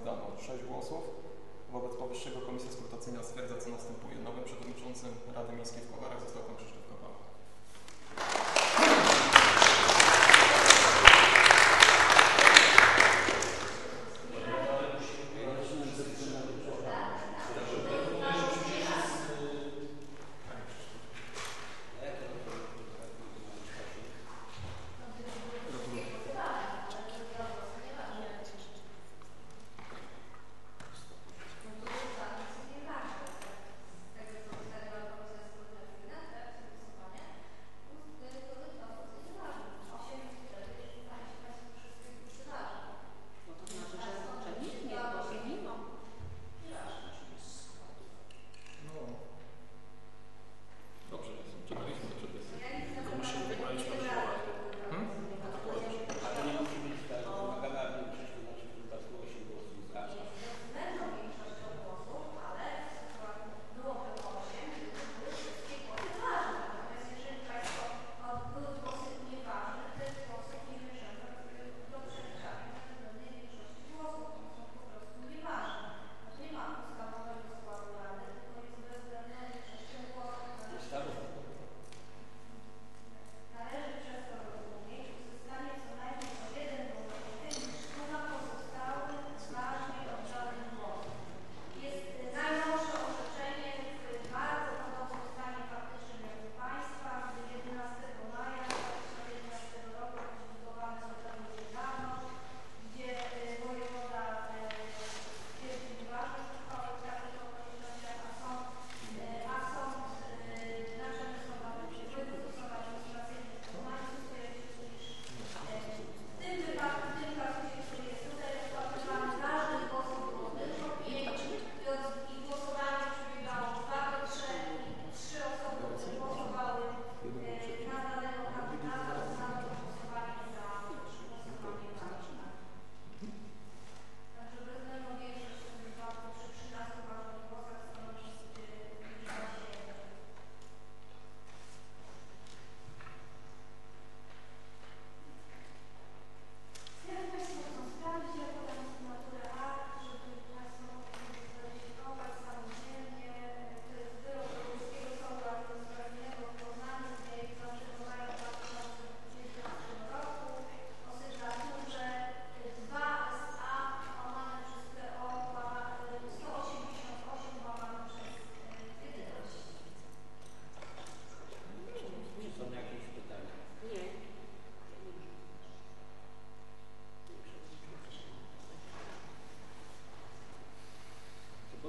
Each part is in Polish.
oddano 6 głosów. Wobec powyższego Komisja Skrutacyjna stwierdza, co następuje. Nowym przewodniczącym Rady Miejskiej w Kowarach został pan Krzysztof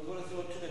בואו נעשה עוד שני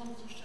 Panie Przewodniczący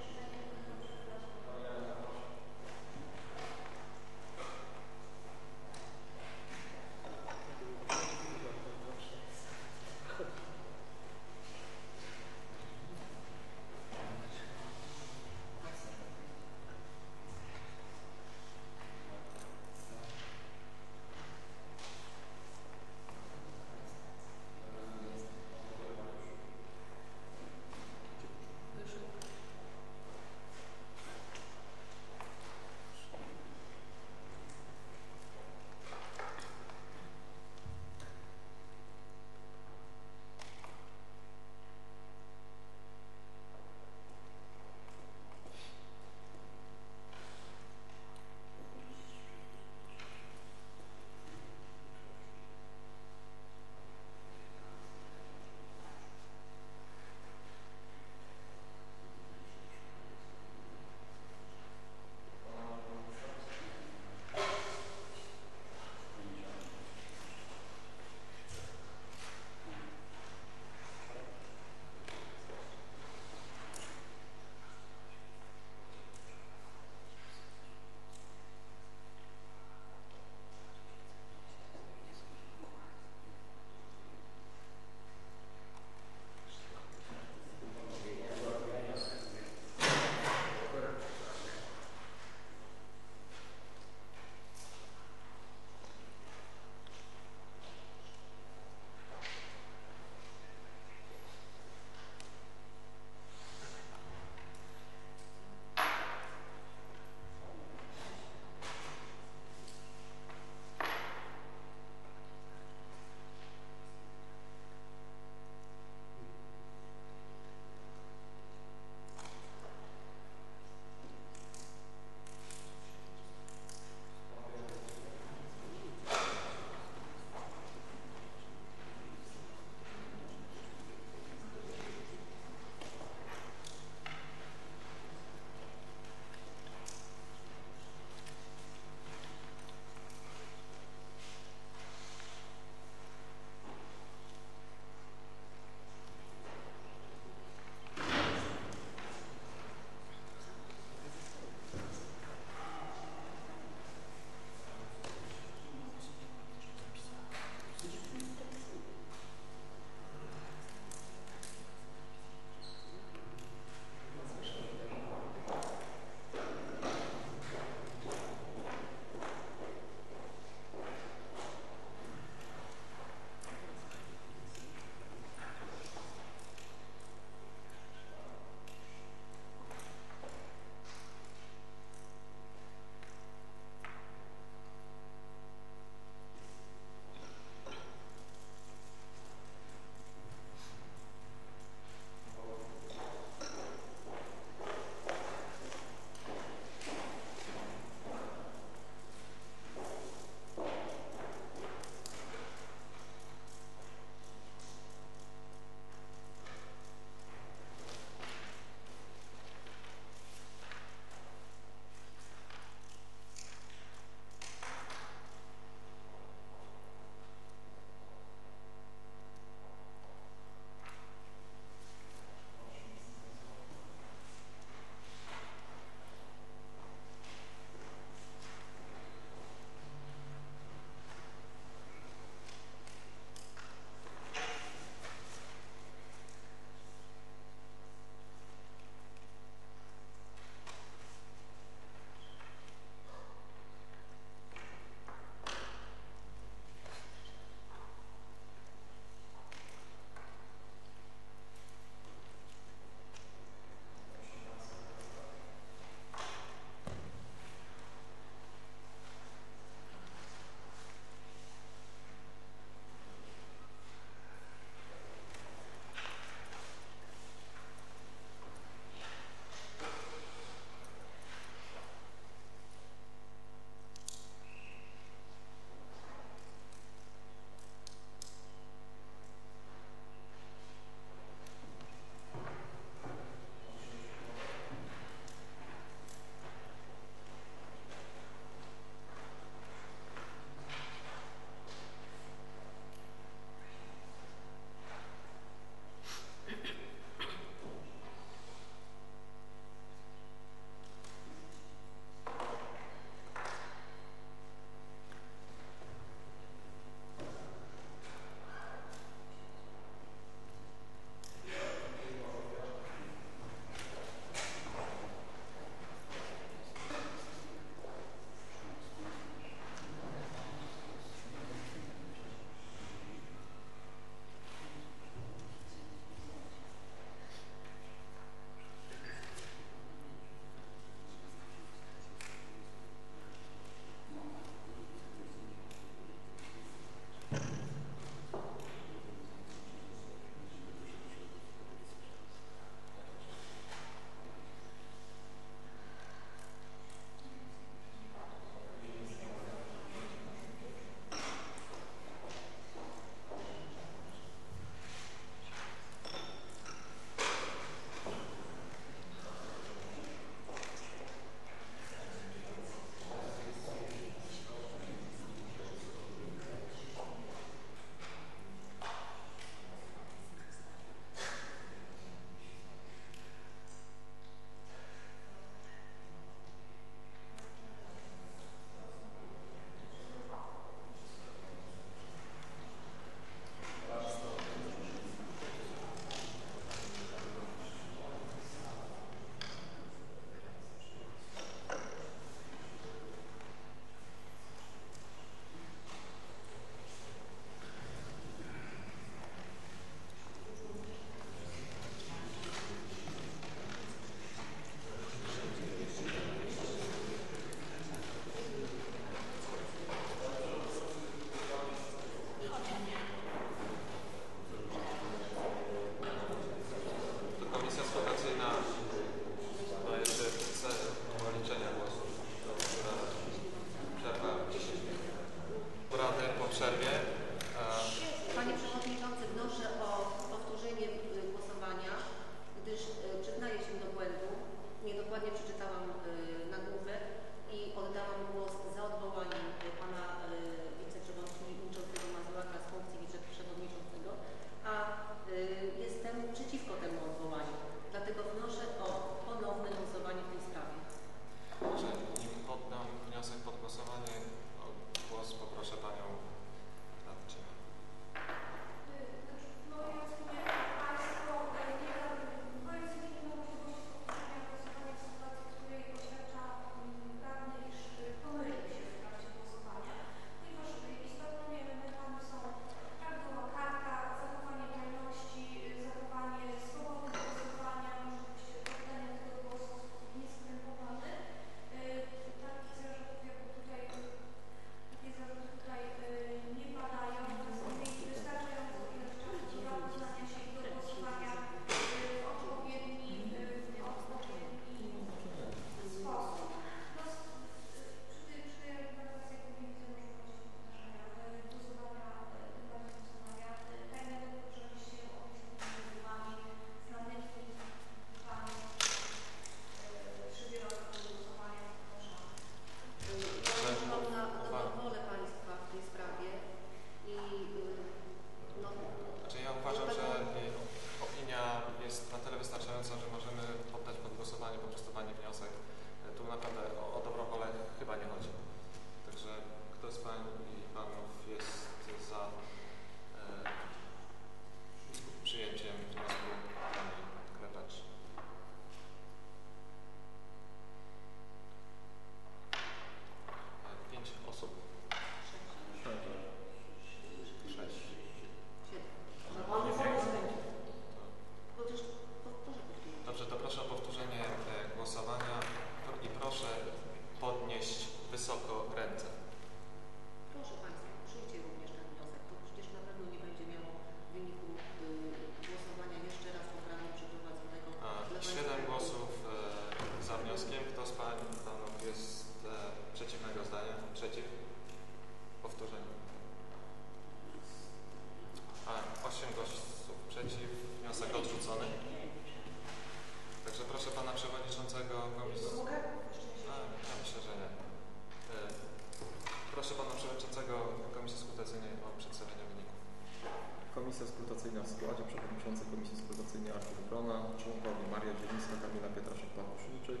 Komisja Skrutacyjna w składzie przewodniczący Komisji Skrutacyjnej Artur Brona, członkowie Maria Zielińska, Kamila Pietraszek, Paweł Szymczyk.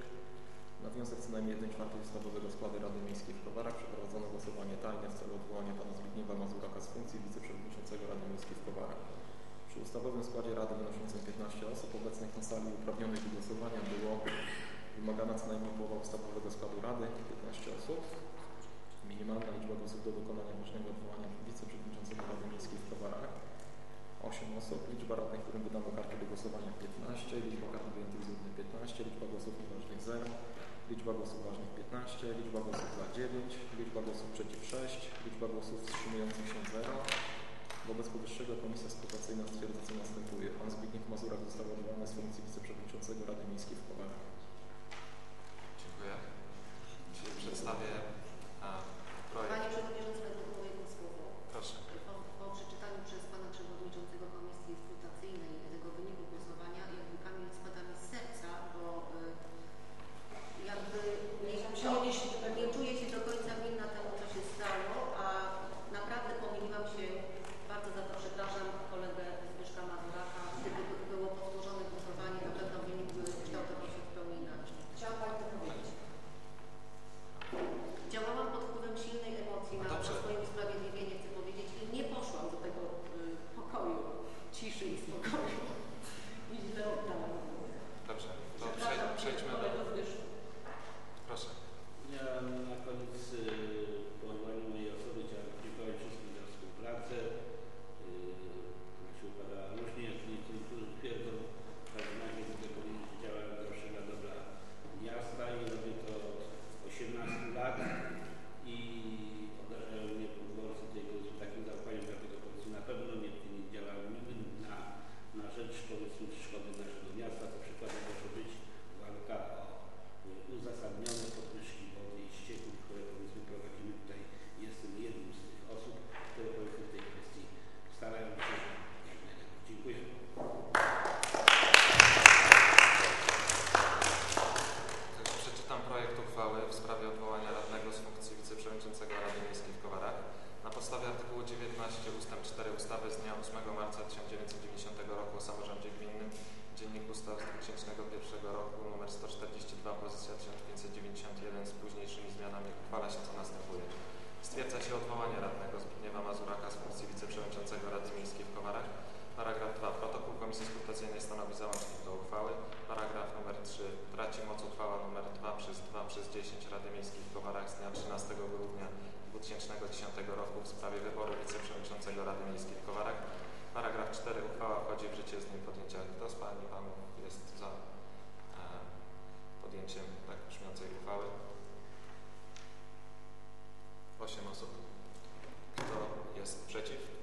Na wniosek co najmniej 1 czwartej ustawowego składu Rady Miejskiej w Kowarach przeprowadzono głosowanie tajne w celu odwołania pana Zbigniewa Mazuraka z funkcji wiceprzewodniczącego Rady Miejskiej w Kowarach. Przy ustawowym składzie Rady wynoszącym 15 osób obecnych na sali uprawnionych do głosowania było wymagana co najmniej połowa ustawowego składu Rady, 15 osób. Minimalna liczba głosów do wykonania ważnego odwołania wiceprzewodniczącego Rady Miejskiej w Kowarach. 8 osób, liczba radnych, którym wydano karty do głosowania 15, liczba kart wyjętych z urny 15, liczba głosów nieważnych 0, liczba głosów ważnych 15, liczba głosów za 9, liczba głosów przeciw 6, liczba głosów wstrzymujących się 0. Wobec powyższego Komisja Spekulacyjna stwierdza, co następuje. Pan Zbigniew Mazurek został odwołany z funkcji wiceprzewodniczącego Rady Miejskiej w Kowalach. Dziękuję. Czyli przedstawię wchodzi w życie z nim podjęcia. Kto z Pani Panów jest za podjęciem tak brzmiącej uchwały? Osiem osób. Kto jest przeciw?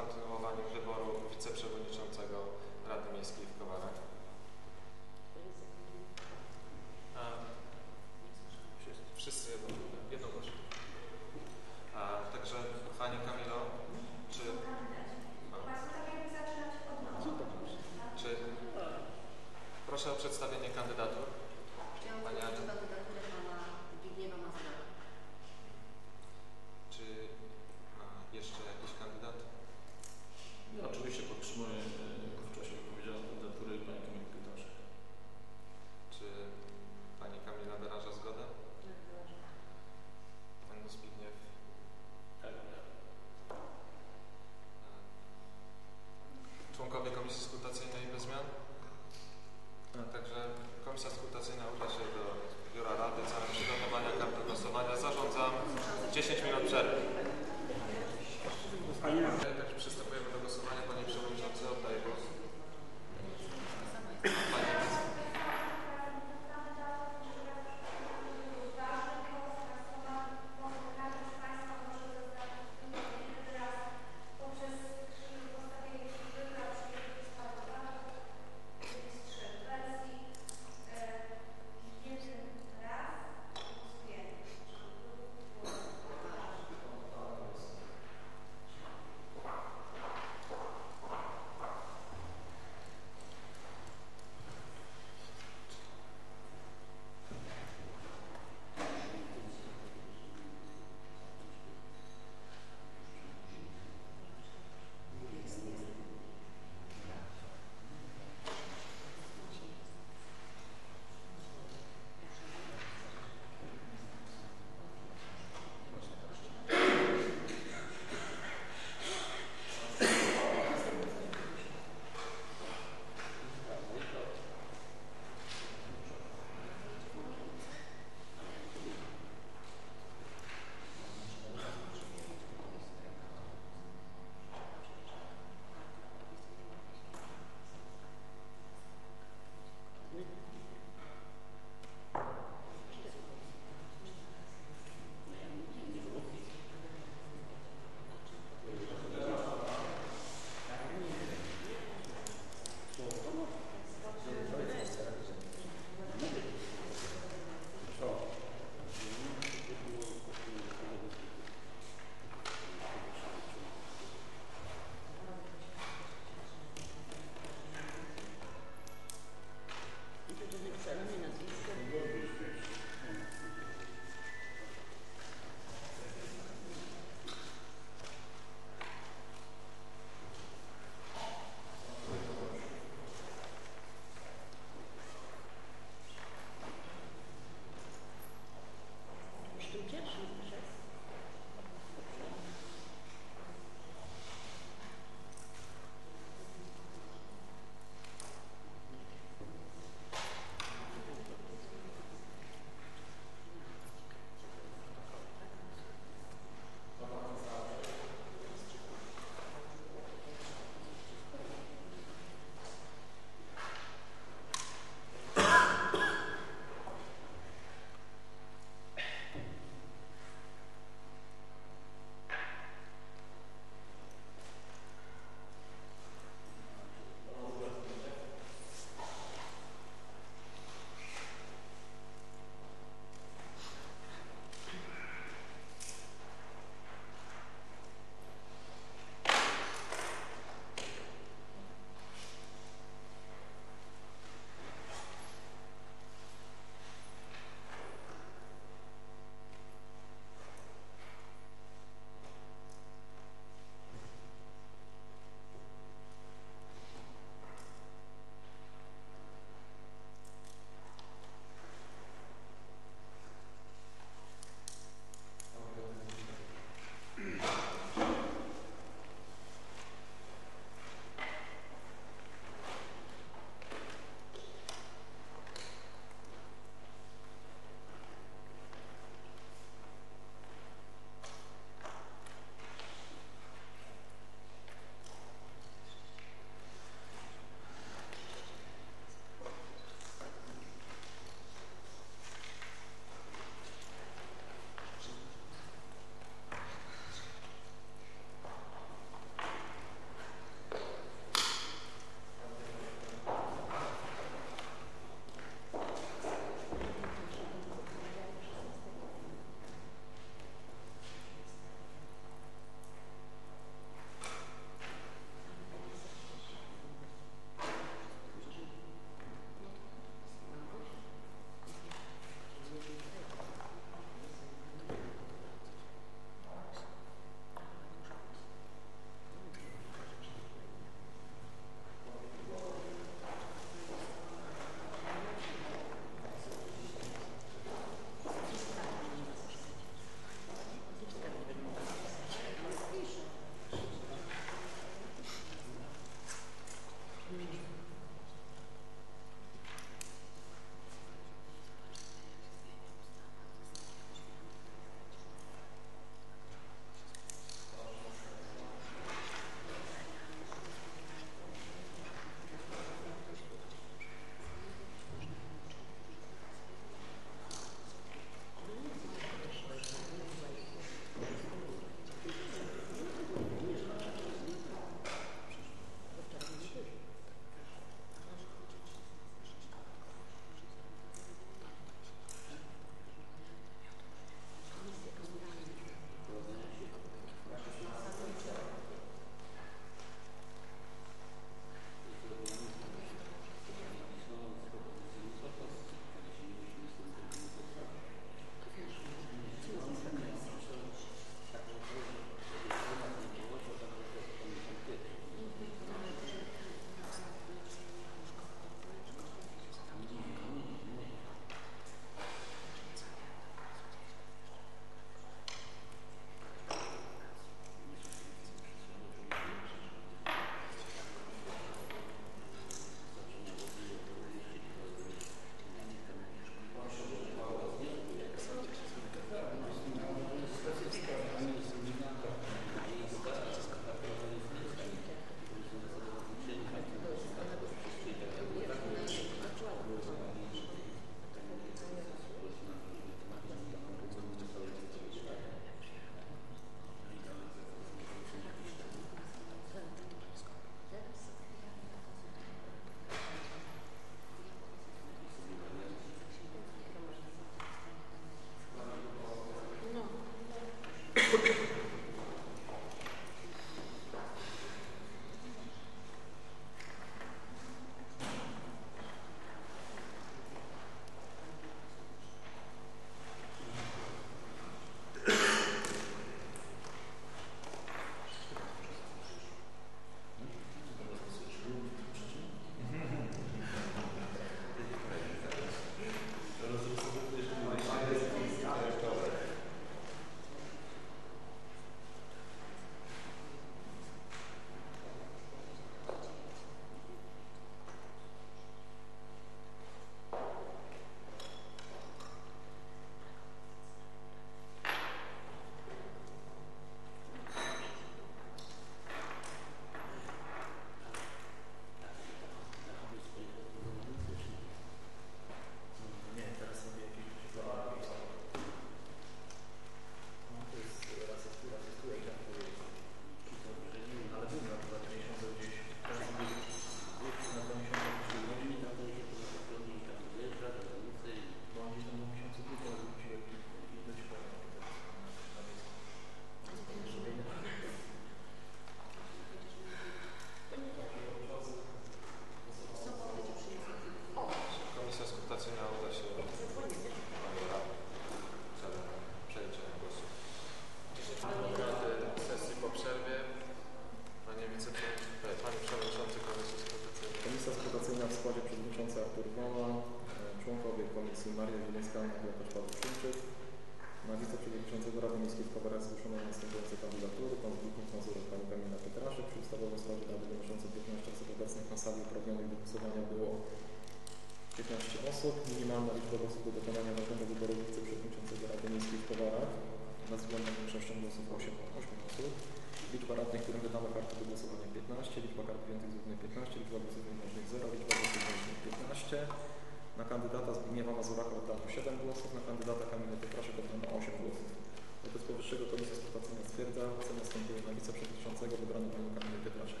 Komisja Sportacyjna stwierdza. Cenę wstępuje na wiceprzewodniczącego wybrany panią Kamilę Pietraszek.